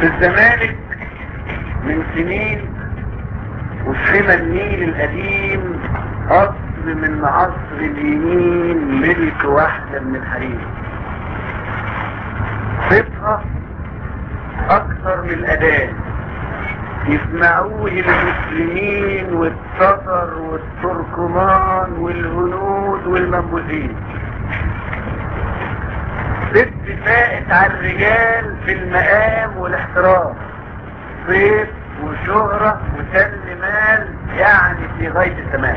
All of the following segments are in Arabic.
في الزمالك من سنين وسمى النيل القديم قصر من عصر اليمين ملك واحدة من الحريم. صفها أكثر من الاذان يسمعوه المسلمين والتتر والتركمان والهنود والمنبوذين. ست فائت على الرجال في المقام والاحترام. صيت وشهرة وسل مال يعني في غاية التمام.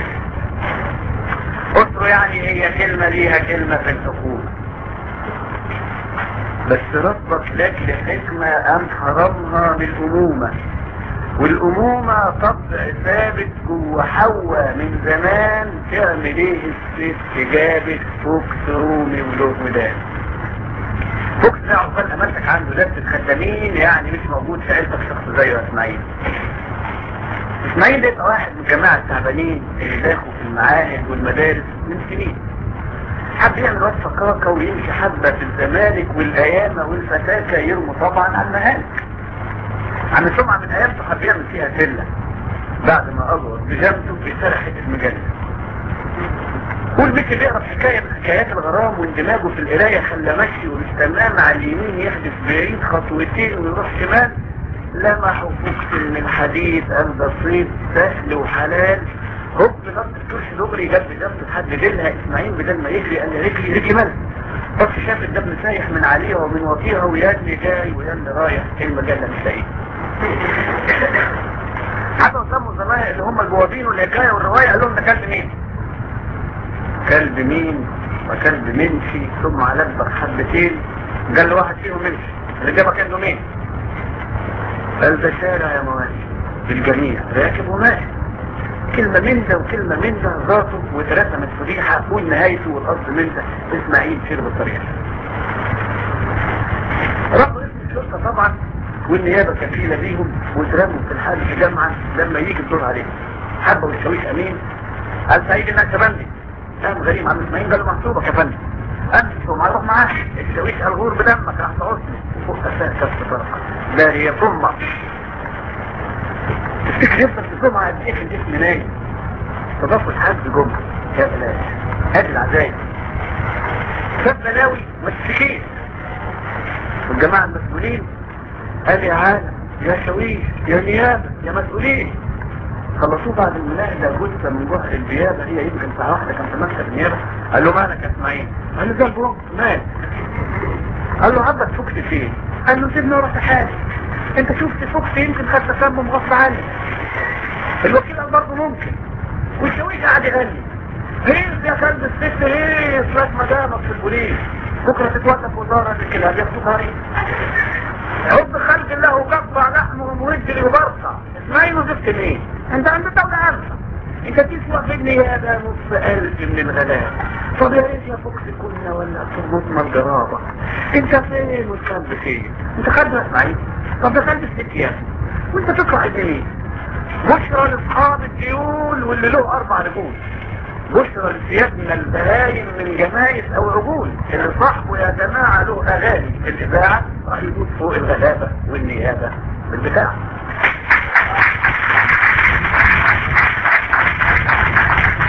أسرة يعني هي كلمة ليها كلمة في الحكومة. بس ربك لك حكمة أم حرمها بالامومة والأمومة طبع ثابت جوه حواء من زمان تعمل إيه؟ الست جابت فوكس رومي ده عقبال امانتك عنده لفة خدامين يعني مش موجود في عيلتك شخص زيه إسماعيل. إسماعيل ده واحد من جماعة التعبانين اللي داخلوا في المعاهد والمدارس من سنين. حب يعمل وصفة كاكا ويمشي حبة في الزمالك والأيامة والفتاكة يرموا طبعا على المهالك عم سمعة من أيامته حب يعمل فيها سلة بعد ما أظهر بجامته بيسرح حتة مجلة والبيت بيقرا حكاية من حكايات الغرام واندماجه في القراية خلى مشي والاستماع مع اليمين يحدث بعيد خطوتين ويروح شمال لمحوا فوكس من قال ده صيد سهل وحلال. هوب نط الكرسي دغري جاب جنب لحد ديلها إسماعيل بدل ما يجري قال لي رجلي رجلي مال بس شاف الدم سايح من عليها ومن وطيها ويا اللي جاي ويا اللي رايح المجلة مش لاقيه حتى قدامه الزمايل اللي هم البوابين والحكايه والرواية قال لهم ده كلب مين؟ كلب مين؟ وكلب منشي ثم علبك حبتين. قال له واحد فيهم منشي. اللي جابك عنده مين؟ قال ده شارع يا مواشي بالجميع. راكب وماشي. كلمة من ده وكلمة من ده ذاته واترسمت فضيحة والنهايته والقصد من ده. إسماعيل شرب الطريقة راحوا إسم الشرطة طبعا والنيابة كفيلة بيهم واترموا في الحال في جامعة لما يجي الدور عليهم. حبوا الشويش أمين. قال سعيد إنك تبني. قام غريم عم إسماعيل قال له فندم. امسك وما أروح معاه الشويش الغور بدمك راح تعصني وفوق أساس كف طرحة ده هي ثم تفتكر يفضل في الجمعة قد إيه في الجسم نايم؟ تضاف الحاج جمعة. يا بلاش. هذه العزايم. شاب بلاوي مسكين والجماعة المسؤولين. قال يا عالم يا شويش يا نيابة يا مسؤولين. خلصوه بعد المناقشة جثة من جهة النيابة هي يمكن ساعة واحدة كان في مكتب النيابة. قال له مالك يا اسماعيل؟ قال له ده البروك مال؟ قال له عبد فوكس فين؟ قال له سيبني أروح حالي. انت شفت فوكس يمكن خد تسمم غصب عني. الوكيل قال برضه ممكن. والشويش قاعد يغني. هيس يا كلب الست هيس لك مدامك في البوليس. بكرة تتوقف وزارة الكلاب ياخدوا طريق حب خلق الله وقطع لحمهم ورجلي وبرقع اسمعي وزفت مين أنت عند الدولة عارفة انت تسوى في النيابة نص ألف من الغلاء؟ طب يا ريت يا فوكس كنا ولا تربطنا الجرابة أنت فين والكلب فين؟ أنت خد اسماعيل طب ده خلب الست يا وأنت تطلع مين بشرى لأصحاب الديول واللي له أربع رجول. بشرى لسيادنا البهايم من جمايس أو عجول. اللي صاحبه يا جماعة له أغاني. الإذاعة راح يقول فوق الغلابة والنيابة. بالبتاع.